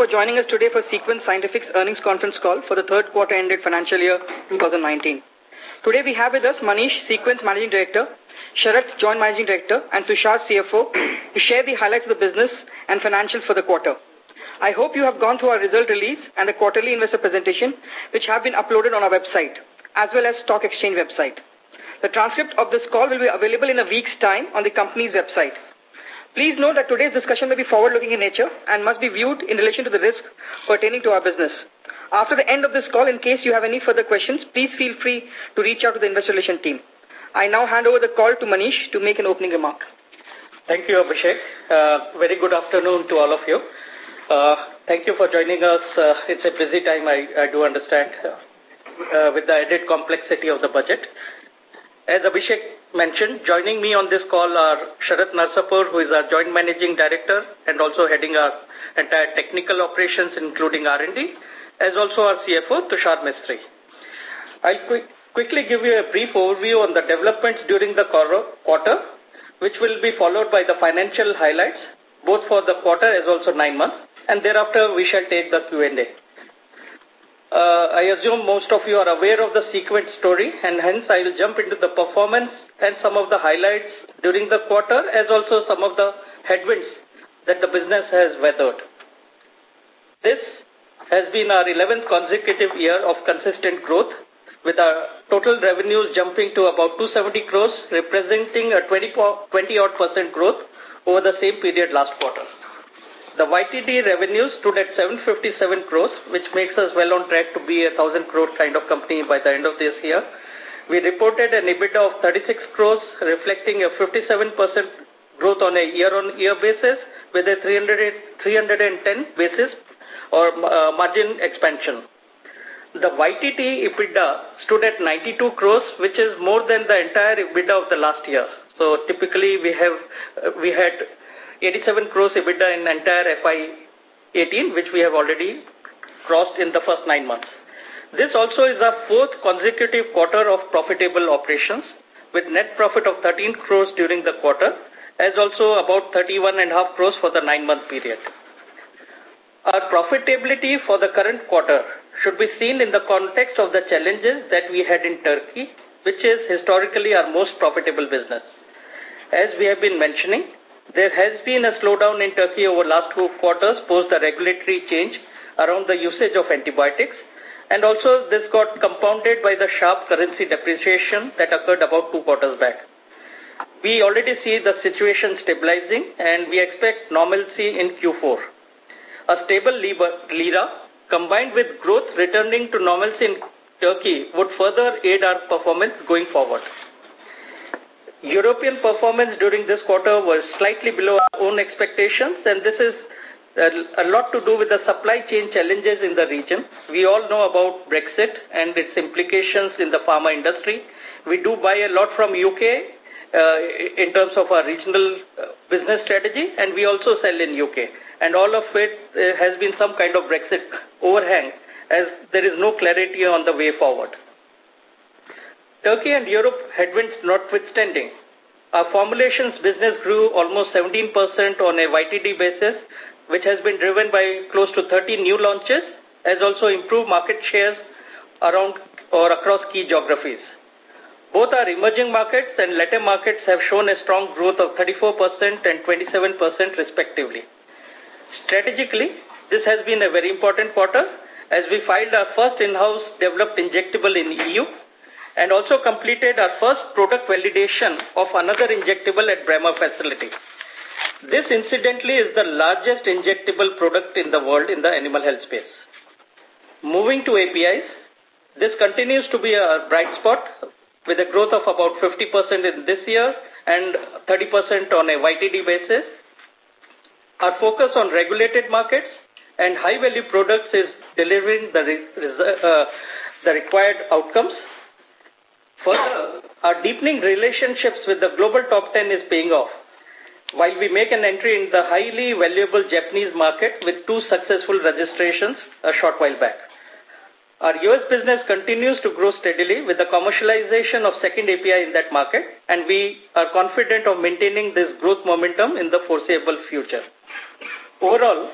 for joining us today for Sequent Scientific's earnings conference call for the third quarter ended financial year 2019. Today we have with us Manish, Sequent's Managing Director, Sharat, Joint Managing Director, and Tushar, CFO, to share the highlights of the business and financials for the quarter. I hope you have gone through our result release and the quarterly investor presentation, which have been uploaded on our website, as well as stock exchange website. The transcript of this call will be available in a week's time on the company's website. Please note that today's discussion may be forward-looking in nature and must be viewed in relation to the risk pertaining to our business. After the end of this call, in case you have any further questions, please feel free to reach out to the investor relation team. I now hand over the call to Manish to make an opening remark. Thank you, Abhishek. Uh, very good afternoon to all of you. Uh, thank you for joining us. Uh, it's a busy time, I, I do understand, uh, with the added complexity of the budget. As Abhishek mentioned, joining me on this call are Sharat Narasapur, who is our Joint Managing Director and also heading our entire technical operations, including R&D, as also our CFO, Tushar Mistry. I'll quick, quickly give you a brief overview on the developments during the quarter, which will be followed by the financial highlights, both for the quarter as also nine months, and thereafter we shall take the Q&A. Uh, I assume most of you are aware of the Sequent story and hence I will jump into the performance and some of the highlights during the quarter as also some of the headwinds that the business has weathered. This has been our 11th consecutive year of consistent growth with our total revenues jumping to about 270 crores representing a 20, 20 odd percent growth over the same period last quarter. The YTD revenues stood at 757 crores, which makes us well on track to be a 1,000 crore kind of company by the end of this year. We reported an EBITDA of 36 crores, reflecting a 57% growth on a year-on-year -year basis with a 300, 310 basis or uh, margin expansion. The YTD EBITDA stood at 92 crores, which is more than the entire EBITDA of the last year. So typically we have uh, we had 87 crores EBITDA in entire FY18, which we have already crossed in the first nine months. This also is our fourth consecutive quarter of profitable operations with net profit of 13 crores during the quarter as also about 31 and a half crores for the nine-month period. Our profitability for the current quarter should be seen in the context of the challenges that we had in Turkey, which is historically our most profitable business. As we have been mentioning, there has been a slowdown in Turkey over the last two quarters post the regulatory change around the usage of antibiotics and also this got compounded by the sharp currency depreciation that occurred about two quarters back. We already see the situation stabilizing and we expect normalcy in Q4. A stable lira combined with growth returning to normalcy in Turkey would further aid our performance going forward. European performance during this quarter was slightly below our own expectations and this is a lot to do with the supply chain challenges in the region. We all know about Brexit and its implications in the pharma industry. We do buy a lot from UK uh, in terms of our regional uh, business strategy and we also sell in UK. And all of it uh, has been some kind of Brexit overhang as there is no clarity on the way forward. Turkey and Europe headwinds notwithstanding, our formulations business grew almost 17% on a YTD basis, which has been driven by close to 30 new launches, as also improved market shares around or across key geographies. Both our emerging markets and Latin markets have shown a strong growth of 34% and 27% respectively. Strategically, this has been a very important quarter as we filed our first in-house developed injectable in the EU and also completed our first product validation of another injectable at Bremer facility. This incidentally is the largest injectable product in the world in the animal health space. Moving to APIs, this continues to be a bright spot with a growth of about 50% in this year and 30% on a YTD basis. Our focus on regulated markets and high-value products is delivering the, uh, the required outcomes Further, our deepening relationships with the global top 10 is paying off. While we make an entry in the highly valuable Japanese market with two successful registrations a short while back. Our U.S. business continues to grow steadily with the commercialization of second API in that market and we are confident of maintaining this growth momentum in the foreseeable future. Overall,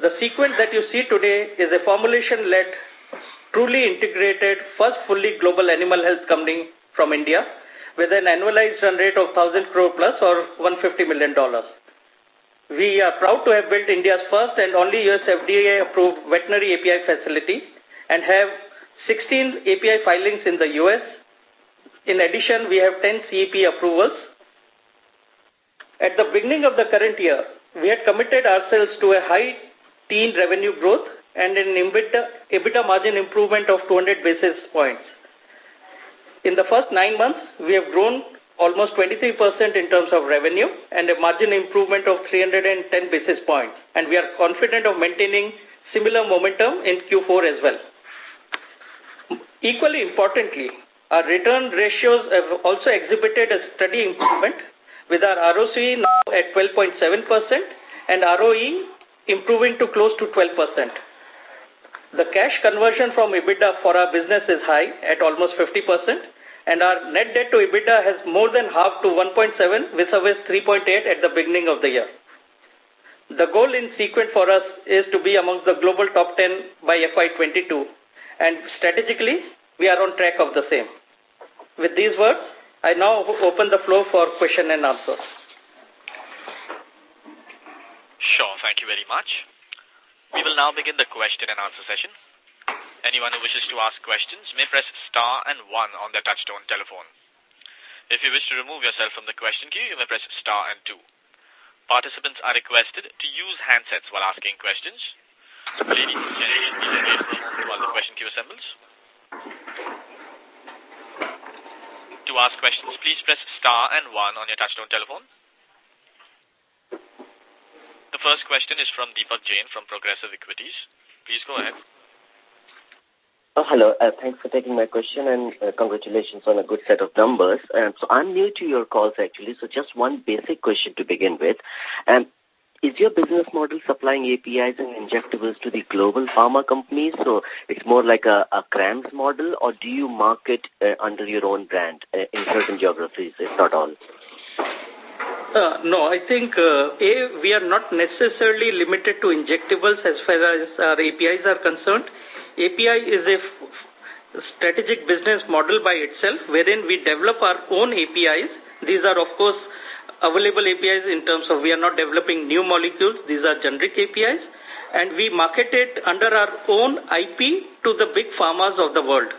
The Sequent that you see today is a formulation-led, truly integrated, first fully global animal health company from India with an annualized run rate of 1,000 crore plus or $150 million. We are proud to have built India's first and only US FDA-approved veterinary API facility and have 16 API filings in the US. In addition, we have 10 CEP approvals. At the beginning of the current year, we had committed ourselves to a high teen revenue growth and an EBITDA, EBITDA margin improvement of 200 basis points. In the first nine months, we have grown almost 23% in terms of revenue and a margin improvement of 310 basis points. And we are confident of maintaining similar momentum in Q4 as well. Equally importantly, our return ratios have also exhibited a steady improvement with our ROC now at 12.7% and ROE improving to close to 12%. The cash conversion from EBITDA for our business is high at almost 50%, and our net debt to EBITDA has more than halved to 1.7 vis-a-vis 3.8 at the beginning of the year. The goal in Sequent for us is to be amongst the global top 10 by FY22, and strategically, we are on track of the same. With these words, I now open the floor for question and answer. Sure, thank you very much. We will now begin the question and answer session. Anyone who wishes to ask questions may press star and one on their touchtone telephone. If you wish to remove yourself from the question queue, you may press star and two. Participants are requested to use handsets while asking questions. Ladies and gentlemen, while the question queue assembles. To ask questions, please press star and one on your touchtone telephone. The first question is from Deepak Jain from Progressive Equities. Please go ahead. Oh, hello. Uh, thanks for taking my question and uh, congratulations on a good set of numbers. Um, so I'm new to your calls actually, so just one basic question to begin with. Um, is your business model supplying APIs and injectables to the global pharma companies? So it's more like a, a CRAMS model, or do you market uh, under your own brand uh, in certain geographies, if not all? Uh, no, I think, uh, A, we are not necessarily limited to injectables as far as our APIs are concerned. API is a strategic business model by itself wherein we develop our own APIs. These are, of course, available APIs in terms of we are not developing new molecules. These are generic APIs. And we market it under our own IP to the big pharmas of the world.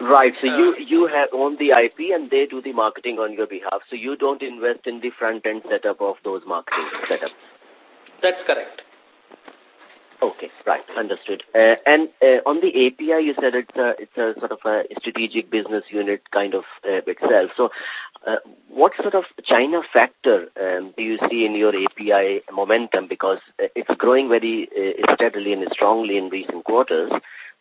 Right. So uh, you you have own the IP and they do the marketing on your behalf. So you don't invest in the front end setup of those marketing setups. That's correct. Okay, right, understood. Uh, and uh, on the API, you said it's a, it's a sort of a strategic business unit kind of uh, itself. So uh, what sort of China factor um, do you see in your API momentum? Because uh, it's growing very uh, steadily and strongly in recent quarters.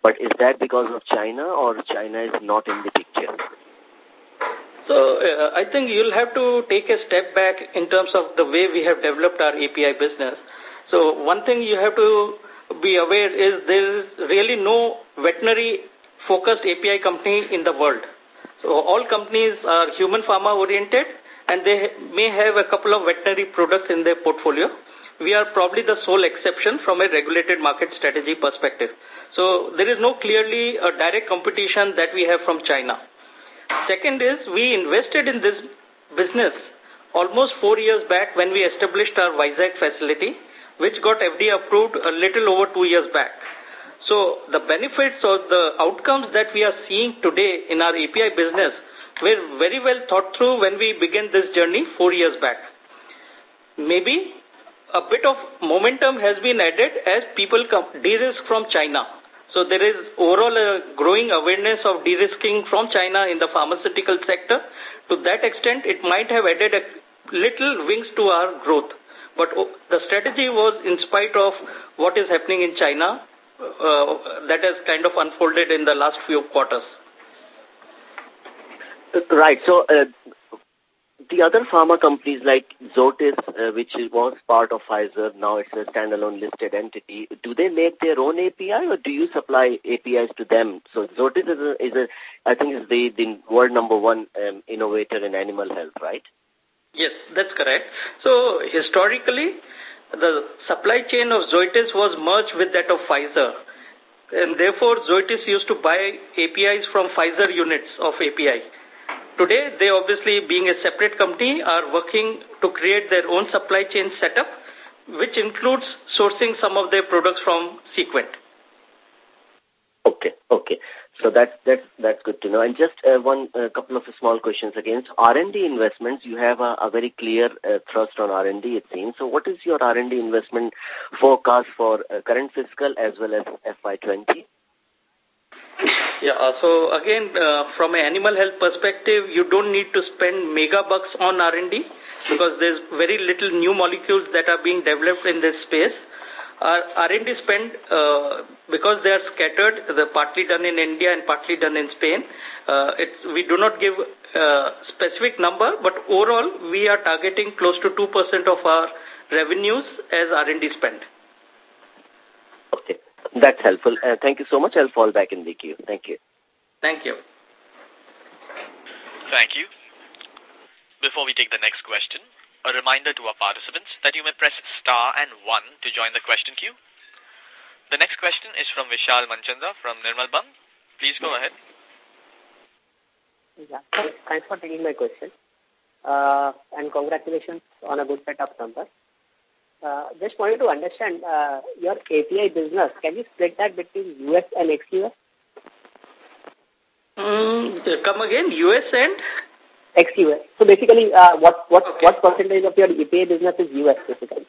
But is that because of China or China is not in the picture? So uh, I think you'll have to take a step back in terms of the way we have developed our API business. So one thing you have to be aware is there is really no veterinary focused API company in the world. So all companies are human pharma oriented and they may have a couple of veterinary products in their portfolio. We are probably the sole exception from a regulated market strategy perspective. So there is no clearly a direct competition that we have from China. Second is we invested in this business almost four years back when we established our Vizag facility which got FDA approved a little over two years back. So the benefits or the outcomes that we are seeing today in our API business were very well thought through when we began this journey four years back. Maybe a bit of momentum has been added as people de-risk from China. So there is overall a growing awareness of de-risking from China in the pharmaceutical sector. To that extent, it might have added a little wings to our growth. But the strategy was in spite of what is happening in China uh, that has kind of unfolded in the last few quarters. Right. So uh, the other pharma companies like Zoetis, uh, which was part of Pfizer, now it's a standalone listed entity, do they make their own API or do you supply APIs to them? So Zoetis is, a, is a I think is the, the world number one um, innovator in animal health, right? Yes, that's correct. So historically, the supply chain of Zoetis was merged with that of Pfizer. And therefore, Zoetis used to buy APIs from Pfizer units of API. Today, they obviously, being a separate company, are working to create their own supply chain setup, which includes sourcing some of their products from Sequent. Okay, okay. So that's that's that's good to know. And just uh, one uh, couple of small questions again. So R&D investments, you have a, a very clear uh, thrust on R&D, it seems. So what is your R&D investment forecast for uh, current fiscal as well as FY20? Yeah, uh, so again, uh, from an animal health perspective, you don't need to spend mega bucks on R&D because there's very little new molecules that are being developed in this space. Our R&D spend, uh, because they are scattered, they're partly done in India and partly done in Spain, uh, it's, we do not give a uh, specific number, but overall we are targeting close to 2% of our revenues as R&D spend. Okay, that's helpful. Uh, thank you so much. I'll fall back in the queue. Thank you. Thank you. Thank you. Before we take the next question, a reminder to our participants that you may press star and one to join the question queue. The next question is from Vishal Manchanda from Nirmal Bang. Please go ahead. Yeah, thanks for taking my question. Uh, and congratulations on a good set of numbers. Uh, just wanted to understand uh, your API business. Can you split that between US and ex-US? Mm, come again, US and ex-US. So basically, uh, what what okay. what percentage of your API business is US basically?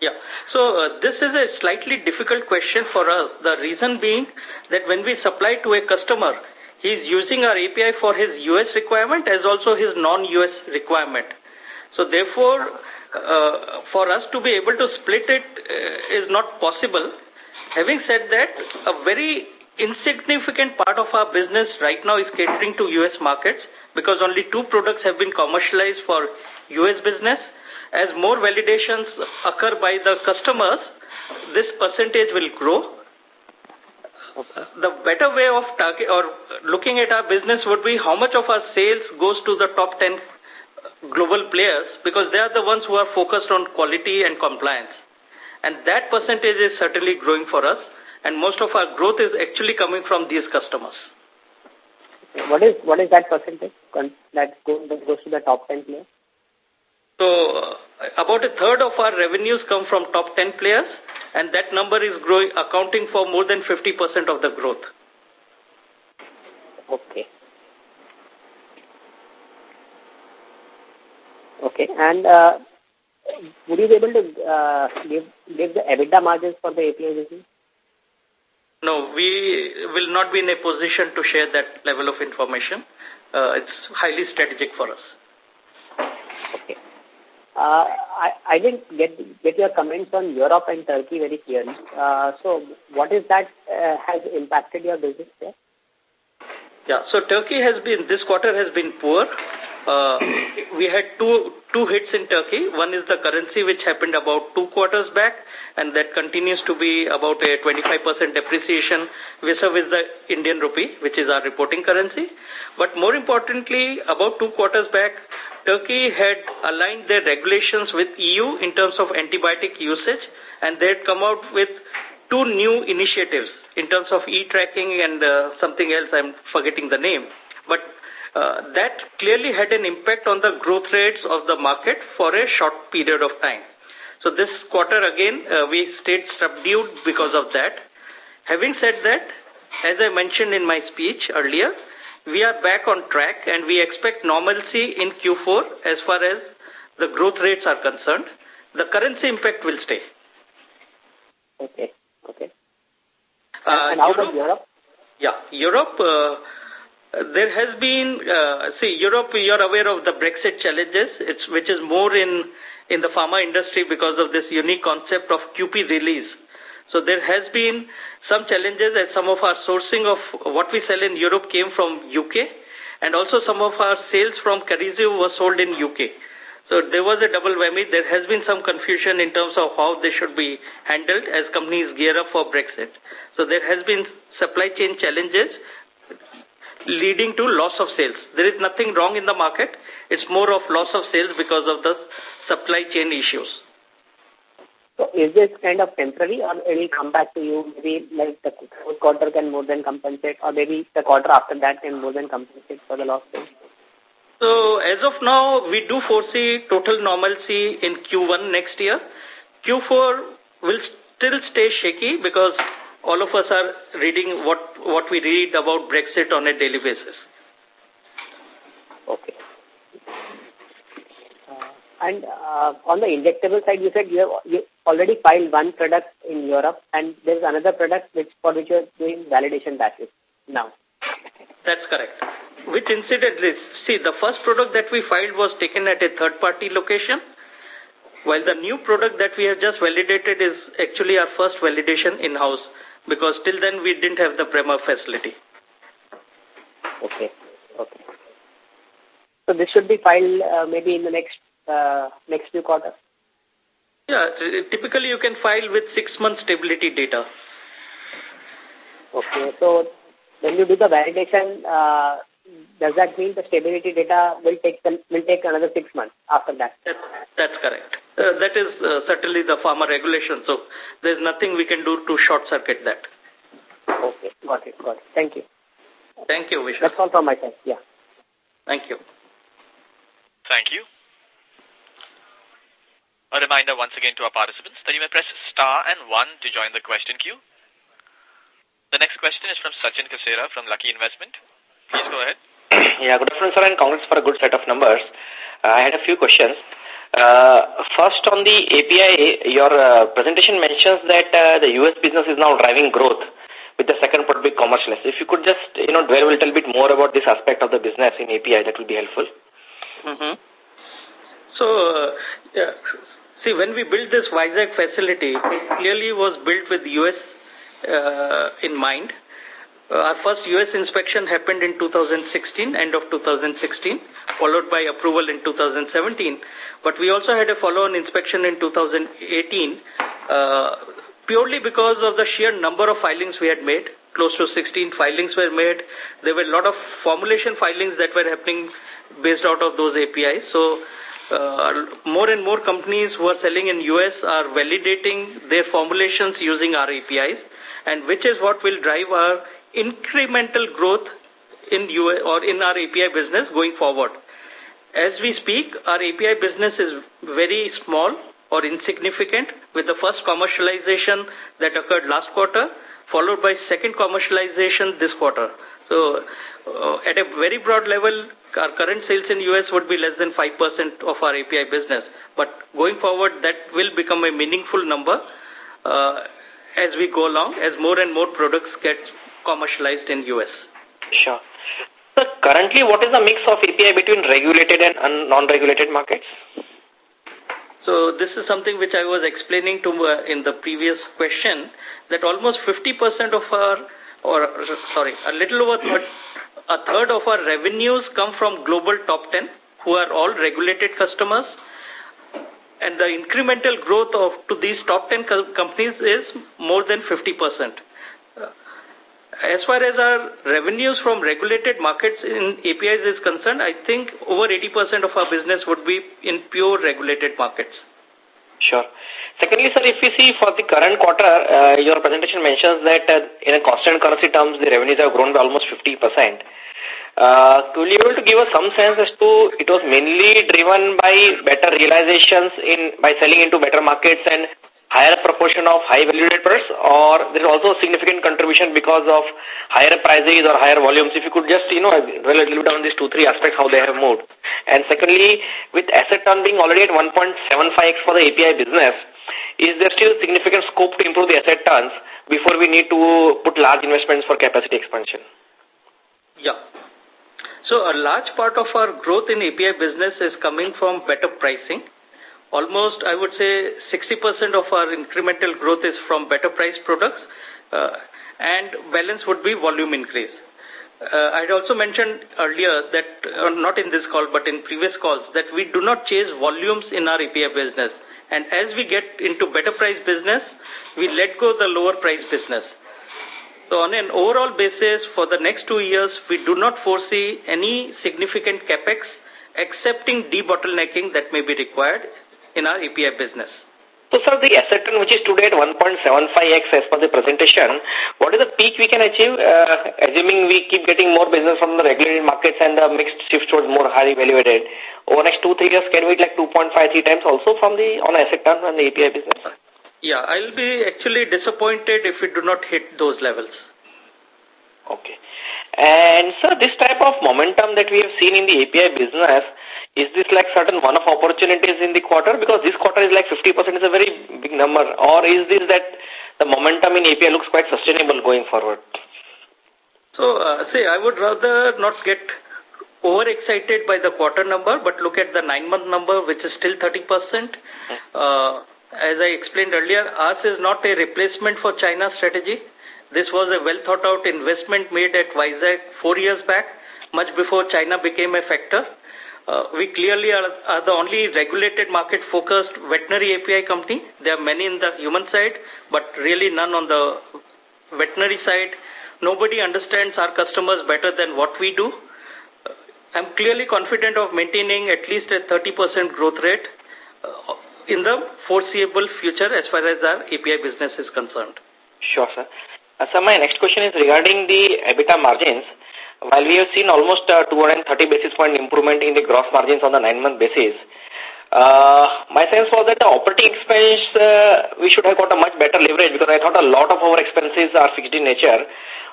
Yeah. So uh, this is a slightly difficult question for us. The reason being that when we supply to a customer, he is using our API for his US requirement as also his non-US requirement. So therefore, uh, for us to be able to split it uh, is not possible. Having said that, a very insignificant part of our business right now is catering to U.S. markets because only two products have been commercialized for U.S. business. As more validations occur by the customers, this percentage will grow. The better way of target or looking at our business would be how much of our sales goes to the top 10 global players because they are the ones who are focused on quality and compliance. And that percentage is certainly growing for us and most of our growth is actually coming from these customers. What is what is that percentage that goes, that goes to the top 10 players? So, uh, about a third of our revenues come from top 10 players, and that number is growing, accounting for more than 50% of the growth. Okay. Okay, and uh, would you be able to uh, give give the EBITDA margins for the API business? No, we will not be in a position to share that level of information. Uh, it's highly strategic for us. Okay. Uh, I, I didn't get get your comments on Europe and Turkey very clearly. Uh, so what is that uh, has impacted your business there? Yeah, so Turkey has been, this quarter has been poor. Uh, we had two two hits in Turkey. One is the currency, which happened about two quarters back, and that continues to be about a 25% depreciation vis-a-vis the Indian rupee, which is our reporting currency. But more importantly, about two quarters back, Turkey had aligned their regulations with EU in terms of antibiotic usage, and they had come out with two new initiatives in terms of e-tracking and uh, something else, I'm forgetting the name. But uh, that clearly had an impact on the growth rates of the market for a short period of time. So this quarter again, uh, we stayed subdued because of that. Having said that, as I mentioned in my speech earlier, we are back on track and we expect normalcy in Q4 as far as the growth rates are concerned. The currency impact will stay. Okay, okay. Uh, and how Europe, about Europe? Yeah, Europe, uh, there has been, uh, see, Europe, you're aware of the Brexit challenges, it's, which is more in, in the pharma industry because of this unique concept of QP release. So there has been some challenges as some of our sourcing of what we sell in Europe came from UK and also some of our sales from Karizoo was sold in UK. So there was a double whammy. There has been some confusion in terms of how they should be handled as companies gear up for Brexit. So there has been supply chain challenges leading to loss of sales. There is nothing wrong in the market. It's more of loss of sales because of the supply chain issues. So is this kind of temporary or it will come back to you maybe like the fourth quarter can more than compensate or maybe the quarter after that can more than compensate for the loss sales? So as of now, we do foresee total normalcy in Q1 next year. Q4 will still stay shaky because all of us are reading what, what we read about Brexit on a daily basis. Okay. Uh, and uh, on the injectable side, you said you have you already filed one product in Europe and there's another product which for which you're doing validation batches now. That's correct. Which incidentally, see, the first product that we filed was taken at a third-party location, while the new product that we have just validated is actually our first validation in-house because till then we didn't have the Bremer facility. Okay. Okay. So this should be filed uh, maybe in the next uh, next few quarters? Yeah, typically you can file with six months stability data. Okay, so when you do the validation, uh, does that mean the stability data will take will take another six months after that? That's, that's correct. Uh, that is uh, certainly the pharma regulation, so there's nothing we can do to short-circuit that. Okay, got it, got it. Thank you. Thank you, Vishal. That's all from my side, yeah. Thank you. Thank you. A reminder once again to our participants that you may press star and one to join the question queue. The next question is from Sachin Kasera from Lucky Investment. Please go ahead. Yeah, good afternoon, sir, and congrats for a good set of numbers. Uh, I had a few questions. Uh, first, on the API, your uh, presentation mentions that uh, the U.S. business is now driving growth with the second part being commercialized. If you could just, you know, dwell a little bit more about this aspect of the business in API, that would be helpful. Mm -hmm. So, uh, yeah, see, when we built this Vizag facility, it clearly was built with U.S. Uh, in mind. Uh, our first U.S. inspection happened in 2016, end of 2016, followed by approval in 2017. But we also had a follow-on inspection in 2018, uh, purely because of the sheer number of filings we had made. Close to 16 filings were made. There were a lot of formulation filings that were happening based out of those APIs. So uh, more and more companies who are selling in US are validating their formulations using our APIs and which is what will drive our incremental growth in US or in our API business going forward. As we speak, our API business is very small or insignificant with the first commercialization that occurred last quarter, followed by second commercialization this quarter. So, uh, at a very broad level, our current sales in US would be less than 5% of our API business. But going forward, that will become a meaningful number uh, as we go along, as more and more products get commercialized in US. Sure. So currently, what is the mix of API between regulated and non-regulated markets? So this is something which I was explaining to uh, in the previous question that almost 50% of our, or sorry, a little over third, a third of our revenues come from global top 10 who are all regulated customers and the incremental growth of to these top 10 companies is more than 50%. As far as our revenues from regulated markets in APIs is concerned, I think over 80% of our business would be in pure regulated markets. Sure. Secondly, sir, if we see for the current quarter, uh, your presentation mentions that uh, in a constant currency terms, the revenues have grown by almost 50%. Uh, could you be able to give us some sense as to it was mainly driven by better realizations in by selling into better markets and higher proportion of high value products or there is also a significant contribution because of higher prices or higher volumes? If you could just, you know, dwell a little bit on these two, three aspects, how they have moved. And secondly, with asset turn being already at 1.75x for the API business, is there still significant scope to improve the asset turns before we need to put large investments for capacity expansion? Yeah. So a large part of our growth in API business is coming from better pricing almost, I would say, 60% of our incremental growth is from better priced products, uh, and balance would be volume increase. Uh, I had also mentioned earlier that, uh, not in this call, but in previous calls, that we do not chase volumes in our API business. And as we get into better price business, we let go the lower price business. So on an overall basis, for the next two years, we do not foresee any significant capex excepting debottlenecking that may be required in our API business. So, sir, the asset turn which is today at 1.75x as per the presentation, what is the peak we can achieve, uh, assuming we keep getting more business from the regulated markets and the mixed shift towards more highly valuated? Over next two, three years, can we like 2.53 times also from the on asset turn and the API business? Yeah, I'll be actually disappointed if we do not hit those levels. Okay. And sir, this type of momentum that we have seen in the API business, is this like certain one-off opportunities in the quarter? Because this quarter is like 50% is a very big number. Or is this that the momentum in API looks quite sustainable going forward? So, uh, say, I would rather not get overexcited by the quarter number, but look at the nine-month number, which is still 30%. Uh, as I explained earlier, ours is not a replacement for China strategy. This was a well-thought-out investment made at Vizag four years back, much before China became a factor. Uh, we clearly are, are the only regulated market-focused veterinary API company. There are many in the human side, but really none on the veterinary side. Nobody understands our customers better than what we do. Uh, I'm clearly confident of maintaining at least a 30% growth rate uh, in the foreseeable future as far as our API business is concerned. Sure, sir. Uh, my next question is regarding the EBITDA margins. While we have seen almost uh, 230 basis point improvement in the gross margins on the nine-month basis, uh, my sense was that the operating expense, uh, we should have got a much better leverage because I thought a lot of our expenses are fixed in nature.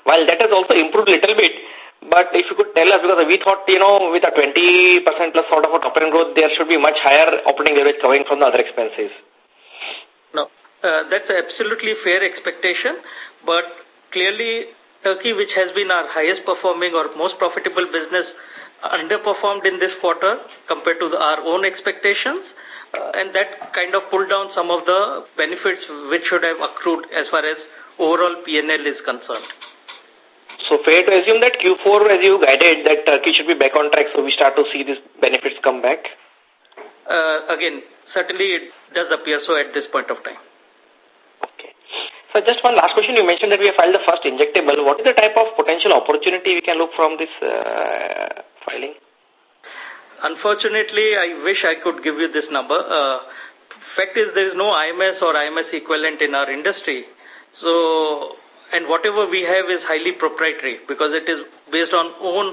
While that has also improved a little bit, but if you could tell us, because we thought, you know, with a 20% plus sort of a top-end growth, there should be much higher operating leverage coming from the other expenses. No, uh, that's absolutely fair expectation. But clearly, Turkey, which has been our highest performing or most profitable business, underperformed in this quarter compared to the, our own expectations. Uh, and that kind of pulled down some of the benefits which should have accrued as far as overall PNL is concerned. So fair to assume that Q4, as you guided, that Turkey should be back on track, so we start to see these benefits come back? Uh, again, certainly it does appear so at this point of time. So just one last question. You mentioned that we have filed the first injectable. What is the type of potential opportunity we can look from this uh, filing? Unfortunately, I wish I could give you this number. Uh, fact is there is no IMS or IMS equivalent in our industry. So, and whatever we have is highly proprietary because it is based on own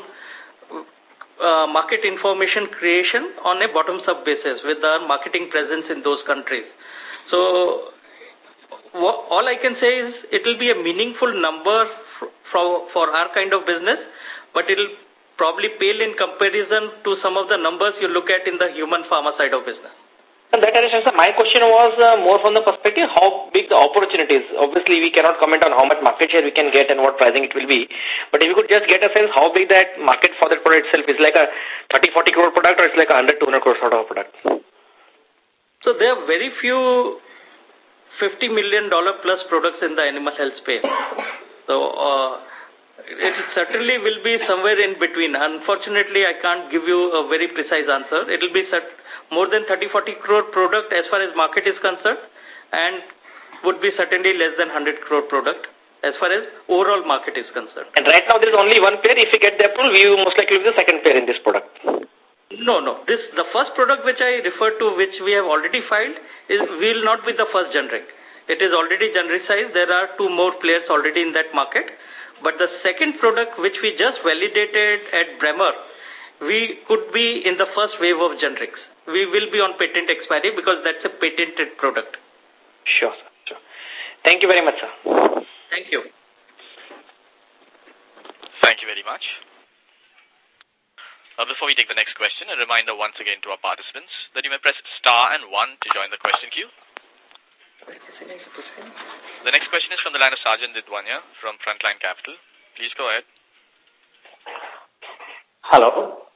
uh, market information creation on a bottoms-up basis with our marketing presence in those countries. So all I can say is it will be a meaningful number for, for our kind of business, but it will probably pale in comparison to some of the numbers you look at in the human pharma side of business. And that my question was uh, more from the perspective how big the opportunity is. Obviously, we cannot comment on how much market share we can get and what pricing it will be. But if you could just get a sense how big that market for that product itself is, like a 30-40 crore product or it's like a 100-200 crore sort of product? So there are very few $50 million plus products in the animal health space. So, uh, it certainly will be somewhere in between. Unfortunately, I can't give you a very precise answer. It will be more than 30-40 crore product as far as market is concerned and would be certainly less than 100 crore product as far as overall market is concerned. And right now there is only one player. If you get the approval, we most likely be the second player in this product. No, no. This the first product which I referred to, which we have already filed, is will not be the first generic. It is already genericized. There are two more players already in that market. But the second product, which we just validated at Bremer, we could be in the first wave of generics. We will be on patent expiry because that's a patented product. Sure, sir. Sure. Thank you very much, sir. Thank you. Thank you very much. Uh, before we take the next question, a reminder once again to our participants that you may press star and one to join the question queue. The next question is from the line of Sajan Didwania from Frontline Capital. Please go ahead. Hello.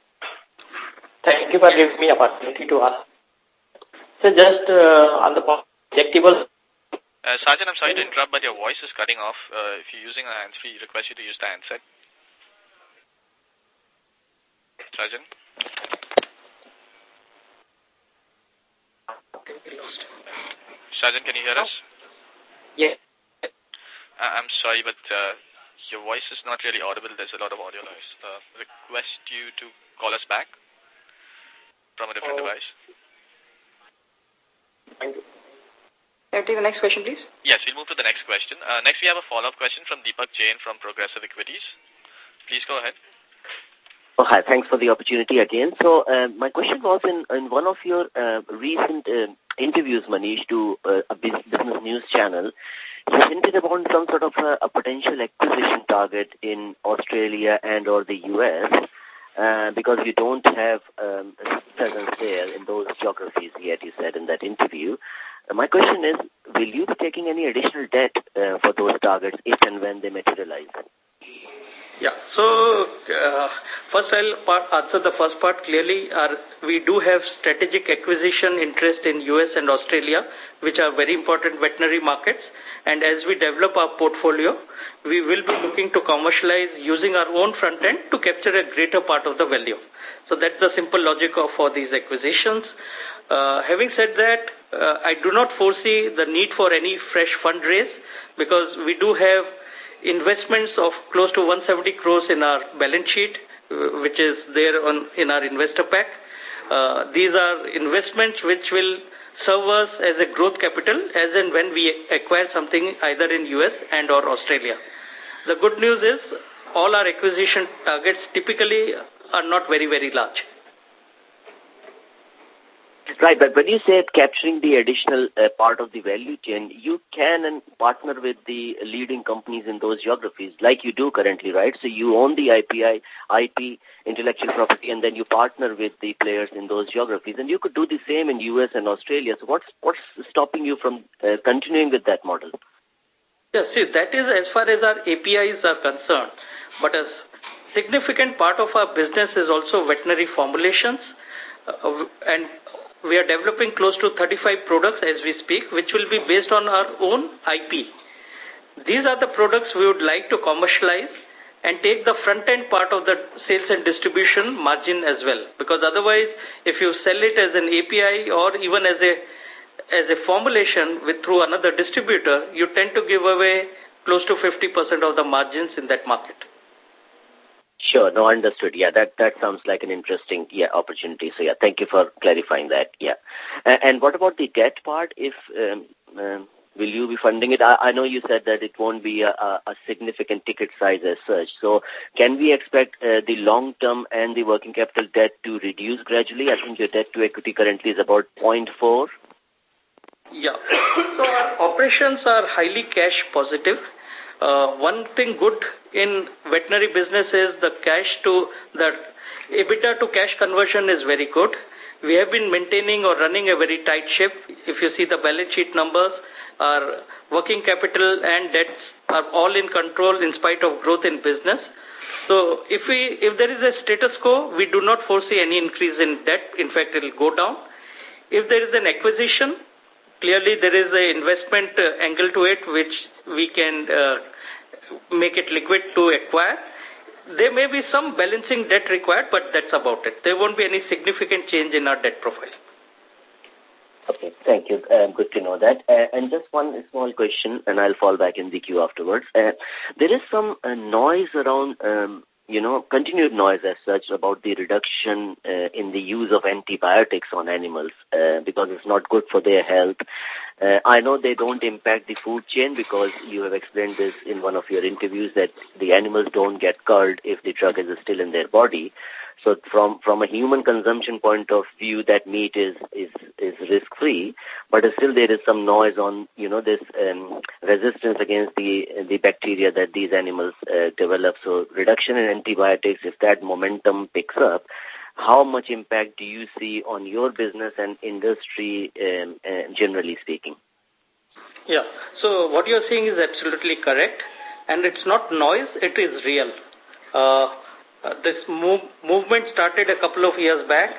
Thank you for giving me a opportunity to ask. So just uh, on the injectable. Uh, Sajan, I'm sorry to interrupt, but your voice is cutting off. Uh, if you're using a hands-free, request you to use the handset. Sajan? Sajan, can you hear us? Yes. Uh, I'm sorry, but uh, your voice is not really audible. There's a lot of audio noise. Uh, request you to call us back from a different oh. device. Thank you. Can I take the next question, please? Yes, we'll move to the next question. Uh, next, we have a follow-up question from Deepak Jain from Progressive Equities. Please go ahead. Oh, hi. Thanks for the opportunity again. So uh, my question was in, in one of your uh, recent uh, interviews, Manish, to uh, a business news channel, you hinted upon some sort of a, a potential acquisition target in Australia and or the U.S. Uh, because you don't have um, presence there in those geographies yet, you said in that interview. Uh, my question is, will you be taking any additional debt uh, for those targets if and when they materialize? Yeah. So, uh, first I'll part, answer the first part clearly. Our, we do have strategic acquisition interest in US and Australia, which are very important veterinary markets. And as we develop our portfolio, we will be looking to commercialize using our own front end to capture a greater part of the value. So that's the simple logic of for these acquisitions. Uh, having said that, uh, I do not foresee the need for any fresh fundraise because we do have investments of close to 170 crores in our balance sheet, which is there on in our investor pack. Uh, these are investments which will serve us as a growth capital as and when we acquire something either in US and or Australia. The good news is all our acquisition targets typically are not very, very large. Right, but when you said capturing the additional uh, part of the value chain, you can partner with the leading companies in those geographies, like you do currently, right? So you own the IPI, IP, intellectual property, and then you partner with the players in those geographies, and you could do the same in US and Australia. So what's what's stopping you from uh, continuing with that model? Yes, see, that is as far as our APIs are concerned, but a significant part of our business is also veterinary formulations, uh, and we are developing close to 35 products as we speak, which will be based on our own IP. These are the products we would like to commercialize and take the front-end part of the sales and distribution margin as well. Because otherwise, if you sell it as an API or even as a as a formulation with through another distributor, you tend to give away close to 50% of the margins in that market. Sure. No, understood. Yeah, that, that sounds like an interesting yeah opportunity. So, yeah, thank you for clarifying that. Yeah. And, and what about the debt part? If um, um, Will you be funding it? I, I know you said that it won't be a, a, a significant ticket size as such. So can we expect uh, the long-term and the working capital debt to reduce gradually? I think your debt to equity currently is about 0.4. Yeah. So our operations are highly cash positive. Uh, one thing good in veterinary business is the cash to the EBITDA to cash conversion is very good. We have been maintaining or running a very tight ship. If you see the balance sheet numbers, our working capital and debts are all in control in spite of growth in business. So if we if there is a status quo, we do not foresee any increase in debt. In fact, it will go down. If there is an acquisition, clearly there is an investment uh, angle to it which we can uh, make it liquid to acquire. There may be some balancing debt required, but that's about it. There won't be any significant change in our debt profile. Okay, thank you. Uh, good to know that. Uh, and just one small question, and I'll fall back in the queue afterwards. There is some noise around um, you know, continued noise as such about the reduction uh, in the use of antibiotics on animals uh, because it's not good for their health. Uh, I know they don't impact the food chain because you have explained this in one of your interviews that the animals don't get culled if the drug is still in their body. So from from a human consumption point of view, that meat is is is risk free, but still there is some noise on you know this um, resistance against the the bacteria that these animals uh, develop. So reduction in antibiotics, if that momentum picks up, how much impact do you see on your business and industry um, uh, generally speaking? Yeah. So what you're saying is absolutely correct, and it's not noise; it is real. Uh, uh, this move, movement started a couple of years back.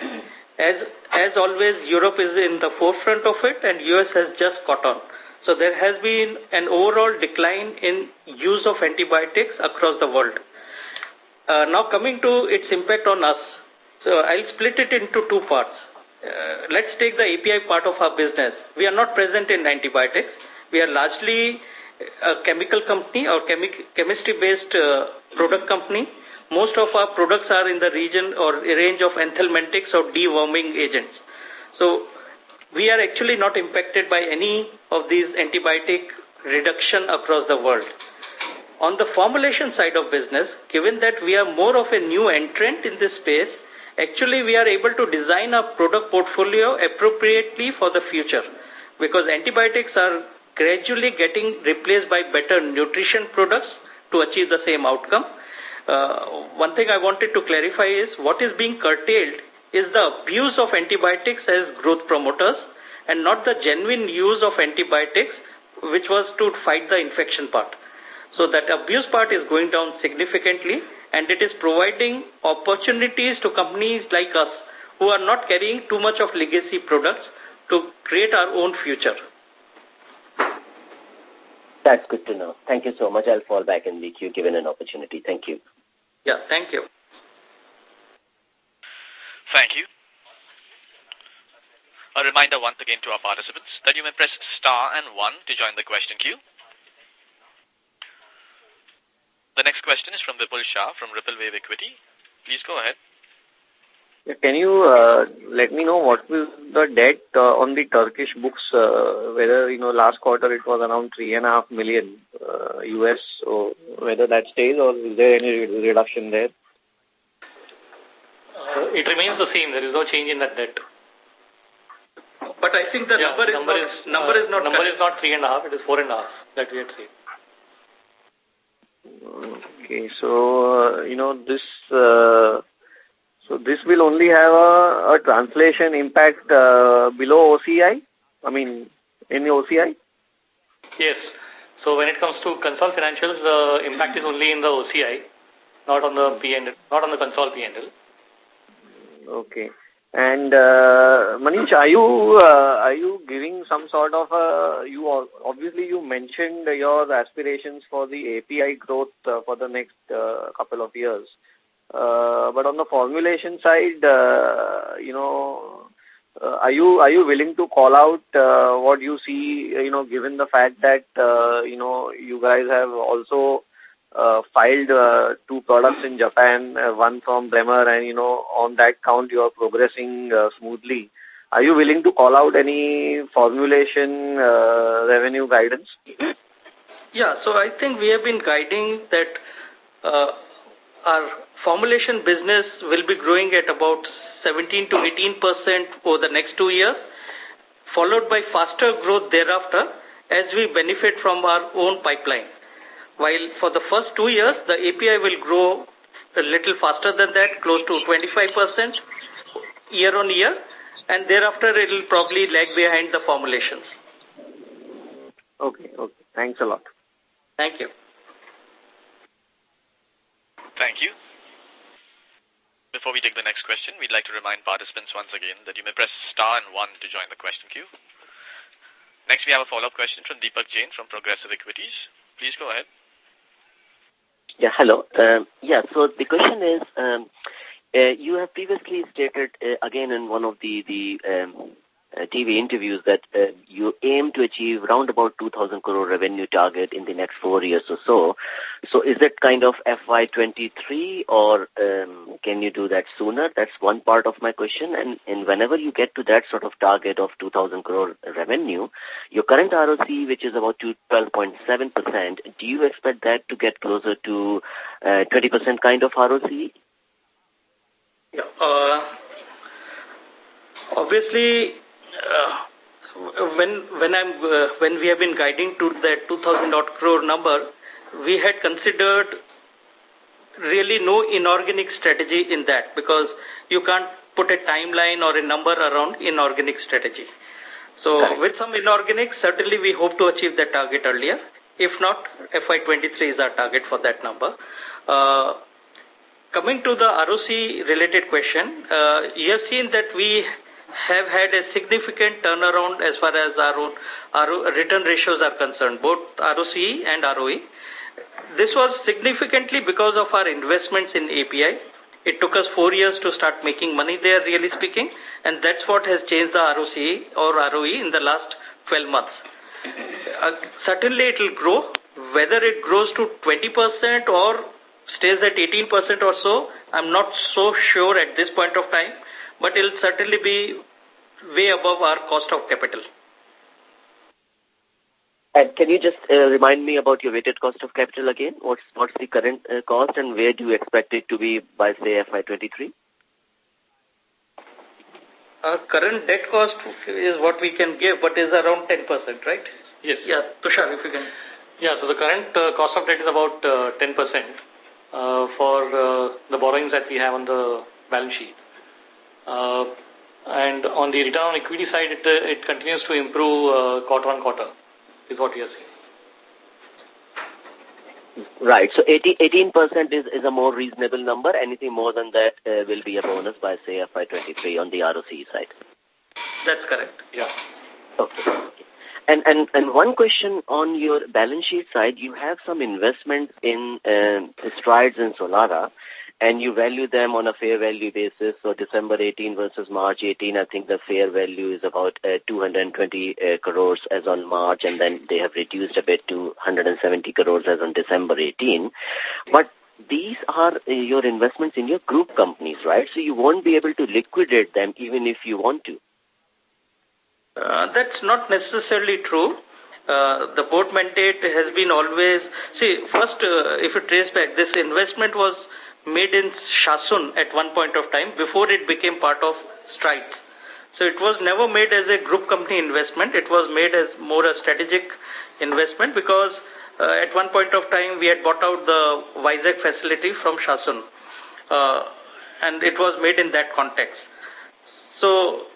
As, as always, Europe is in the forefront of it and US has just caught on. So there has been an overall decline in use of antibiotics across the world. Uh, now coming to its impact on us. So I'll split it into two parts. Uh, let's take the API part of our business. We are not present in antibiotics. We are largely a chemical company or chemi chemistry-based uh, product company. Most of our products are in the region or range of anthelmintics or deworming agents. So we are actually not impacted by any of these antibiotic reduction across the world. On the formulation side of business, given that we are more of a new entrant in this space, actually we are able to design our product portfolio appropriately for the future because antibiotics are gradually getting replaced by better nutrition products to achieve the same outcome. Uh, one thing I wanted to clarify is what is being curtailed is the abuse of antibiotics as growth promoters and not the genuine use of antibiotics which was to fight the infection part. So that abuse part is going down significantly and it is providing opportunities to companies like us who are not carrying too much of legacy products to create our own future. That's good to know. Thank you so much. I'll fall back in the queue given an opportunity. Thank you. Yeah, thank you. Thank you. A reminder once again to our participants that you may press star and one to join the question queue. The next question is from Vipul Shah from Ripple Wave Equity. Please go ahead. Can you uh, let me know what was the debt uh, on the Turkish books, uh, whether, you know, last quarter it was around three and a half million uh, US, or whether that stays or is there any re reduction there? Uh, it remains the same. There is no change in that debt. But I think the yeah, number, number is, not, is number is not number is not three and a half. It is four and a half that we had seen. Okay, so uh, you know this. Uh, so this will only have a, a translation impact uh, below OCI? I mean, in the OCI? Yes. So when it comes to consol financials, the impact is only in the OCI, not on the PNL, not on the consol PNL. Okay. And uh, Manish, are you uh, are you giving some sort of a you obviously you mentioned your aspirations for the API growth uh, for the next uh, couple of years. Uh, but on the formulation side, uh, you know, uh, are you are you willing to call out uh, what you see, you know, given the fact that, uh, you know, you guys have also uh, filed uh, two products in Japan, uh, one from Bremer, and, you know, on that count you are progressing uh, smoothly. Are you willing to call out any formulation uh, revenue guidance? Yeah, so I think we have been guiding that uh, our formulation business will be growing at about 17 to 18% over the next two years, followed by faster growth thereafter as we benefit from our own pipeline. While for the first two years, the API will grow a little faster than that, close to 25% year on year, and thereafter it will probably lag behind the formulations. Okay, okay. Thanks a lot. Thank you. Thank you. Before we take the next question, we'd like to remind participants once again that you may press star and one to join the question queue. Next, we have a follow-up question from Deepak Jain from Progressive Equities. Please go ahead. Yeah, hello. Um, yeah, so the question is, um, uh, you have previously stated, uh, again in one of the, the um, uh, TV interviews that uh, you aim to achieve around about 2,000 crore revenue target in the next four years or so. So is that kind of FY23 or um, can you do that sooner? That's one part of my question. And, and whenever you get to that sort of target of 2,000 crore revenue, your current ROC, which is about 12.7%, do you expect that to get closer to uh, 20% kind of ROC? Yeah. Uh, obviously, uh, when when I'm uh, when we have been guiding to that 2,000 odd crore number, we had considered really no inorganic strategy in that because you can't put a timeline or a number around inorganic strategy. So Correct. with some inorganic, certainly we hope to achieve that target earlier. If not, FY23 is our target for that number. Uh, coming to the ROC related question, uh, you have seen that we have had a significant turnaround as far as our, own, our return ratios are concerned, both ROCE and ROE. This was significantly because of our investments in API. It took us four years to start making money there, really speaking, and that's what has changed the ROCE or ROE in the last 12 months. Uh, certainly it will grow. Whether it grows to 20% or stays at 18% or so, I'm not so sure at this point of time, but it will certainly be way above our cost of capital. And can you just uh, remind me about your weighted cost of capital again? What's what's the current uh, cost and where do you expect it to be by, say, FY23? Our current debt cost is what we can give, but is around 10%, right? Yes. Yeah, Tushar, if you can. Yeah, so the current uh, cost of debt is about uh, 10% uh, for uh, the borrowings that we have on the balance sheet. Uh, and on the return on equity side, it, uh, it continues to improve uh, quarter on quarter, is what we are seeing. Right. So 18% is, is a more reasonable number. Anything more than that uh, will be a bonus by, say, FY23 on the ROC side. That's correct. Yeah. Okay. And, and, and one question on your balance sheet side, you have some investments in um, Strides and Solara and you value them on a fair value basis. So December 18 versus March 18, I think the fair value is about uh, 220 uh, crores as on March, and then they have reduced a bit to 170 crores as on December 18. But these are uh, your investments in your group companies, right? So you won't be able to liquidate them even if you want to. Uh, that's not necessarily true. Uh, the board mandate has been always, see, first, uh, if you trace back, this investment was made in Shasun at one point of time before it became part of Strides. So it was never made as a group company investment. It was made as more a strategic investment because uh, at one point of time we had bought out the Vizag facility from Shasun. Uh, and it was made in that context. So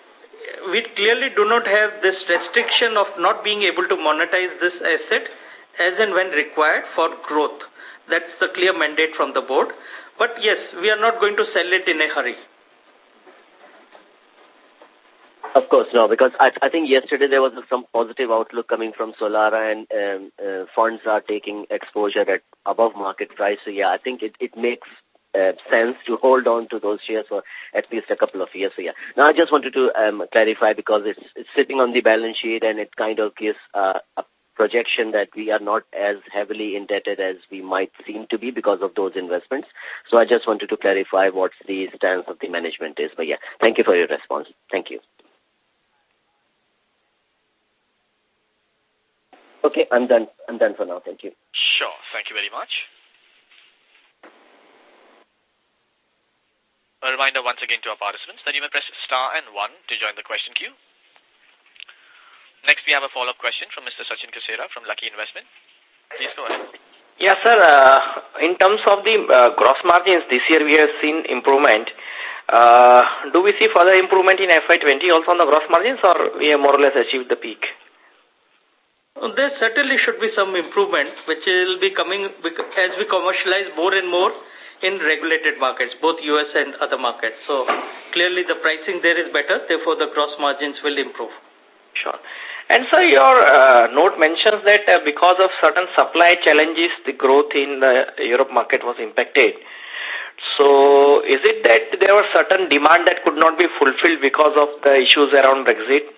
we clearly do not have this restriction of not being able to monetize this asset as and when required for growth. That's the clear mandate from the board. But yes, we are not going to sell it in a hurry. Of course, no, because I, I think yesterday there was some positive outlook coming from Solara and um, uh, funds are taking exposure at above market price. So yeah, I think it, it makes uh, sense to hold on to those shares for at least a couple of years. So yeah. Now I just wanted to um, clarify because it's, it's sitting on the balance sheet and it kind of gives uh, a projection that we are not as heavily indebted as we might seem to be because of those investments. So I just wanted to clarify what the stance of the management is. But yeah, thank you for your response. Thank you. Okay, I'm done. I'm done for now. Thank you. Sure. Thank you very much. A reminder once again to our participants that you may press star and one to join the question queue. Next, we have a follow-up question from Mr. Sachin Kasera from Lucky Investment. Please go ahead. Yes, sir. Uh, in terms of the uh, gross margins, this year we have seen improvement. Uh, do we see further improvement in FY20 also on the gross margins or we have more or less achieved the peak? There certainly should be some improvement which will be coming as we commercialize more and more in regulated markets, both US and other markets. So clearly the pricing there is better, therefore the gross margins will improve. Sure. And so your uh, note mentions that uh, because of certain supply challenges, the growth in the Europe market was impacted. So is it that there was certain demand that could not be fulfilled because of the issues around Brexit?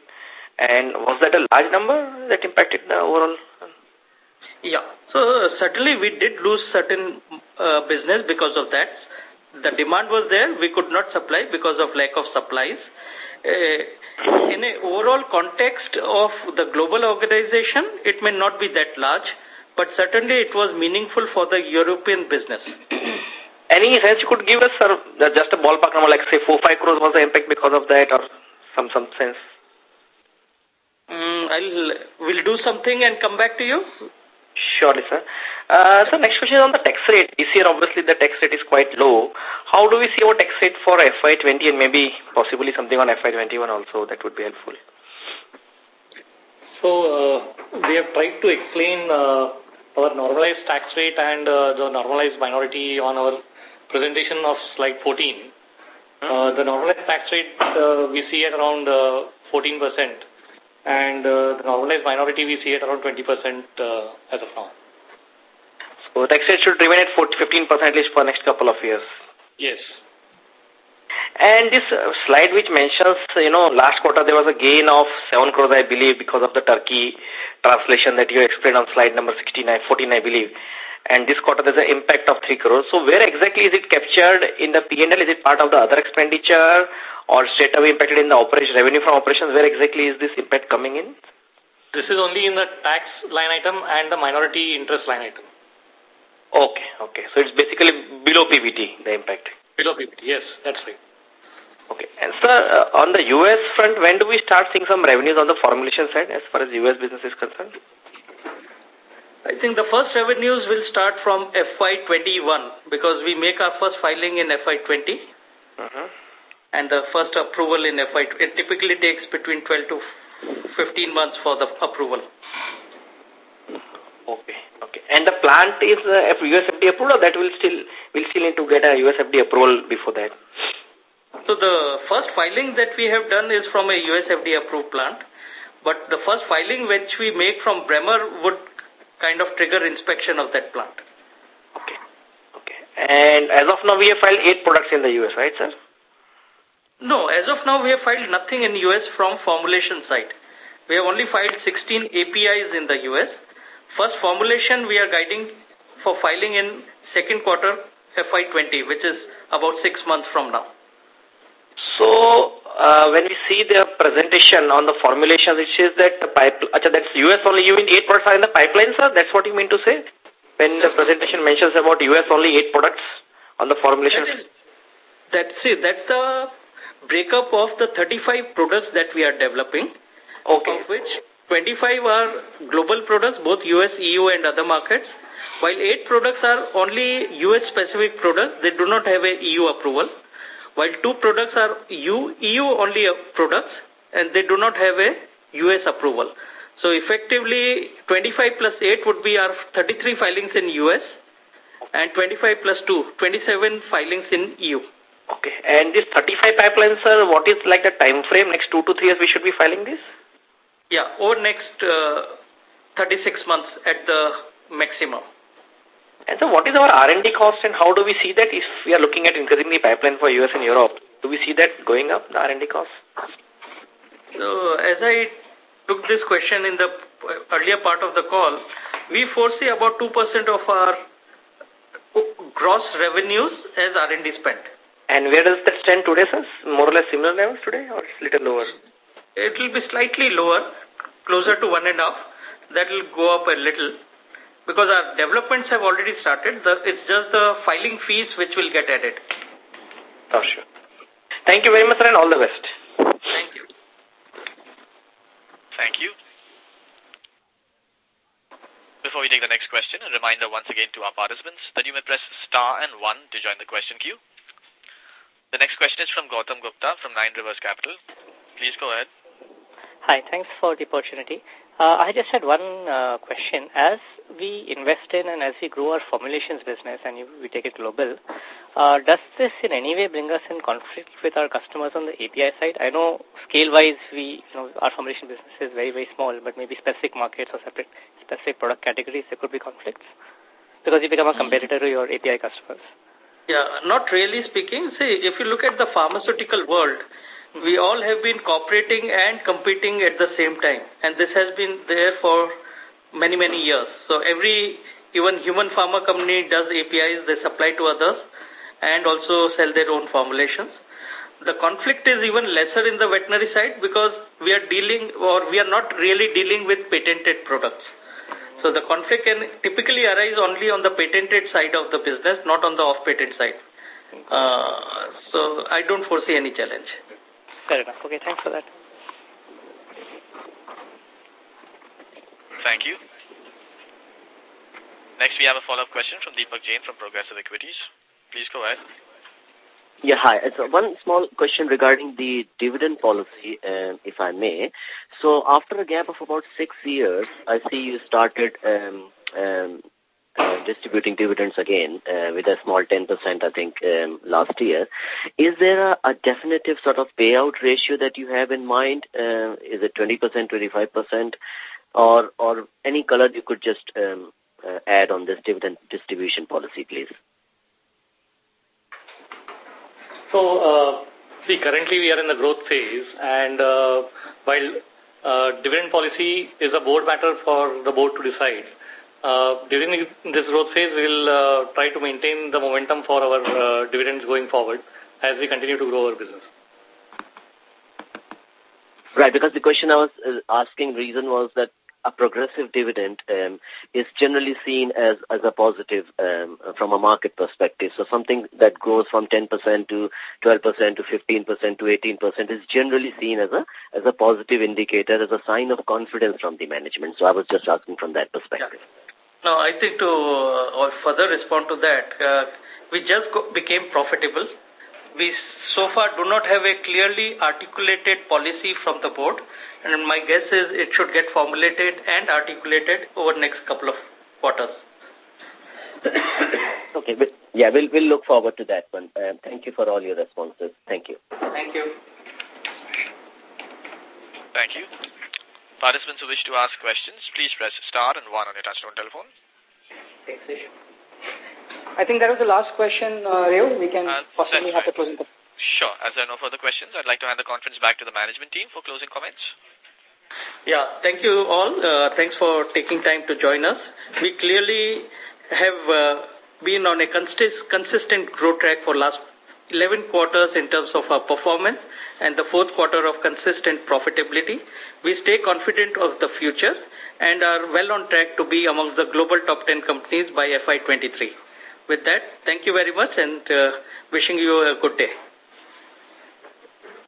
And was that a large number that impacted the overall? Yeah. So certainly we did lose certain uh, business because of that. The demand was there. We could not supply because of lack of supplies. Uh, in an overall context of the global organization, it may not be that large, but certainly it was meaningful for the European business. Any sense you could give us, sir, just a ballpark number, like say 4 5 crores was the impact because of that or some, some sense? Mm, I'll we'll do something and come back to you. Surely, sir. Uh, so next question is on the tax rate. This year, obviously, the tax rate is quite low. How do we see our tax rate for FY20 and maybe possibly something on FY21 also? That would be helpful. So, uh, we have tried to explain uh, our normalized tax rate and uh, the normalized minority on our presentation of slide 14. Uh, the normalized tax rate uh, we see at around uh, 14% and uh, the normalized minority we see at around 20% uh, as of now. So tax rate should remain at 40, 15% at least for the next couple of years. Yes. And this uh, slide which mentions, you know, last quarter there was a gain of 7 crores, I believe, because of the Turkey translation that you explained on slide number 69, 14, I believe. And this quarter there's an impact of 3 crores. So where exactly is it captured in the P&L? Is it part of the other expenditure or straight away impacted in the operation revenue from operations? Where exactly is this impact coming in? This is only in the tax line item and the minority interest line item. Okay, okay. So it's basically below PBT, the impact. Below PBT, yes, that's right. Okay. And sir, uh, on the US front, when do we start seeing some revenues on the formulation side as far as US business is concerned? I think the first revenues will start from FY21 because we make our first filing in FY20 uh -huh. and the first approval in FY, it typically takes between 12 to 15 months for the approval. Okay, okay. And the plant is uh, USFD approved or that will still, will still need to get a USFD approval before that? So the first filing that we have done is from a USFD approved plant. But the first filing which we make from Bremer would kind of trigger inspection of that plant. Okay. Okay. And as of now, we have filed eight products in the US, right, sir? No, as of now, we have filed nothing in US from formulation side. We have only filed 16 APIs in the US. First formulation we are guiding for filing in second quarter FY20, which is about six months from now. So, uh, when we see the presentation on the formulations, it says that the pipe, achha, that's US only, you mean eight products are in the pipeline, sir? That's what you mean to say? When the presentation mentions about US only eight products on the formulations? That's it. That's the breakup of the 35 products that we are developing. Okay. Of which 25 are global products, both US, EU and other markets. While eight products are only US specific products, they do not have a EU approval while two products are EU, EU only products and they do not have a US approval. So effectively 25 plus 8 would be our 33 filings in US and 25 plus 2, 27 filings in EU. Okay. And this 35 pipelines, sir, what is like the time frame? Next two to three years we should be filing this? Yeah, over next uh, 36 months at the maximum. And so what is our R&D cost and how do we see that if we are looking at increasing the pipeline for US and Europe? Do we see that going up, the R&D cost? So as I took this question in the earlier part of the call, we foresee about 2% of our gross revenues as R&D spent. And where does that stand today, sir? More or less similar levels today or it's little lower? It will be slightly lower, closer to one and a half. That will go up a little because our developments have already started. The, it's just the filing fees which will get added. Oh, sure. Thank you very much, sir, and all the best. Thank you. Thank you. Before we take the next question, a reminder once again to our participants that you may press star and one to join the question queue. The next question is from Gautam Gupta from Nine Rivers Capital. Please go ahead. Hi, thanks for the opportunity. Uh, I just had one uh, question. As we invest in and as we grow our formulations business and we take it global, uh, does this in any way bring us in conflict with our customers on the API side? I know scale-wise, we, you know, our formulation business is very, very small, but maybe specific markets or separate specific product categories, there could be conflicts because you become a competitor to your API customers. Yeah, not really speaking. See, if you look at the pharmaceutical world, we all have been cooperating and competing at the same time. And this has been there for many, many years. So every, even human pharma company does APIs, they supply to others and also sell their own formulations. The conflict is even lesser in the veterinary side because we are dealing or we are not really dealing with patented products. So the conflict can typically arise only on the patented side of the business, not on the off-patent side. Uh, so I don't foresee any challenge. Fair enough. Okay, thanks for that. Thank you. Next, we have a follow-up question from Deepak Jain from Progressive Equities. Please go ahead. Yeah, hi. So one small question regarding the dividend policy, uh, if I may. So after a gap of about six years, I see you started um, um, uh, distributing dividends again uh, with a small 10%, I think, um, last year. Is there a, a, definitive sort of payout ratio that you have in mind? Uh, is it 20%, 25%, or, or any color you could just um, uh, add on this dividend distribution policy, please? So, uh, See, currently we are in the growth phase and while dividend policy is a board matter for the board to decide, uh, during this growth phase we will uh, try to maintain the momentum for our uh, dividends going forward as we continue to grow our business. Right, because the question I was asking reason was that a progressive dividend um, is generally seen as, as a positive um, from a market perspective. So something that grows from 10% to 12% to 15% to 18% is generally seen as a, as a positive indicator, as a sign of confidence from the management. So I was just asking from that perspective. Yeah. No, I think to uh, further respond to that, uh, we just became profitable we so far do not have a clearly articulated policy from the board and my guess is it should get formulated and articulated over next couple of quarters. okay, but yeah, we'll, we'll look forward to that one. Um, thank you for all your responses. Thank you. Thank you. Thank you. Participants who wish to ask questions, please press star and one on your touchtone telephone. I think that was the last question, uh, Rio. We can uh, possibly have the closing Sure. As there are no further questions, I'd like to hand the conference back to the management team for closing comments. Yeah, thank you all. Uh, thanks for taking time to join us. We clearly have uh, been on a consist consistent growth track for last 11 quarters in terms of our performance and the fourth quarter of consistent profitability. We stay confident of the future and are well on track to be amongst the global top 10 companies by FY23. With that, thank you very much and uh, wishing you a good day.